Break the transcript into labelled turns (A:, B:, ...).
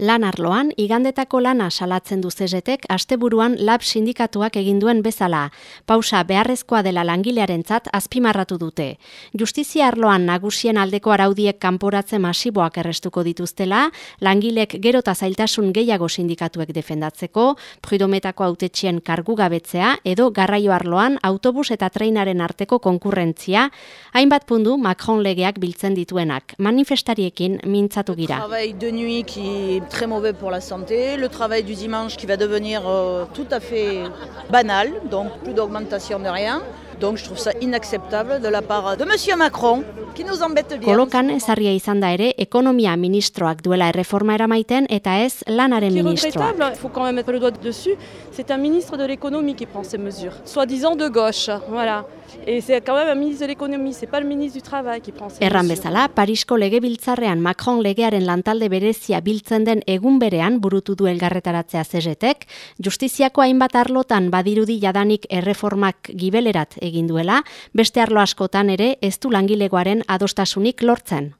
A: Lan arloan, igandetako lana salatzen du zezetek, asteburuan lab sindikatuak eginduen bezala. Pausa beharrezkoa dela langilearentzat azpimarratu dute. Justizia arloan nagusien aldeko araudiek kanporatzen masiboak errestuko dituztela, langilek gerota zailtasun gehiago sindikatuek defendatzeko, prudometako autetxien kargu gabetzea, edo garraio arloan autobus eta treinaren arteko konkurrentzia, hainbat pundu Macron legeak biltzen dituenak. Manifestariekin mintzatu gira.
B: Très mauvais pour la santé, le travail du dimanche qui va devenir euh, tout à fait banal, donc plus d'augmentation de rien. Donc je trouve ça inacceptable de la part de Monsieur Macron, qui nous embête bien.
A: Kolokan ezarria izan da ere, ekonomia ministroak duela erreforma eramaiten eta ez lanaren ministroak.
C: Il faut quand même mettre le doigt dessus, c'est un ministre de l'économie qui prend ces mesures, soi-disant de gauche, voilà. Et c'est quand même un ministre de l'économie, c'est pas le ministre du travail qui prend ces
A: Erran bezala, Parisko legebiltzarrean Macron legearen lantalde berezia biltzen den egun berean burutu du elgarretaratzea zezetek, justiziako hainbat arlotan badirudi jadanik erreformak gibelerat egin duela, beste arlo askotan ere ez du langilegoaren adostasunik lortzen.